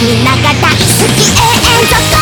みんなが大好き永遠と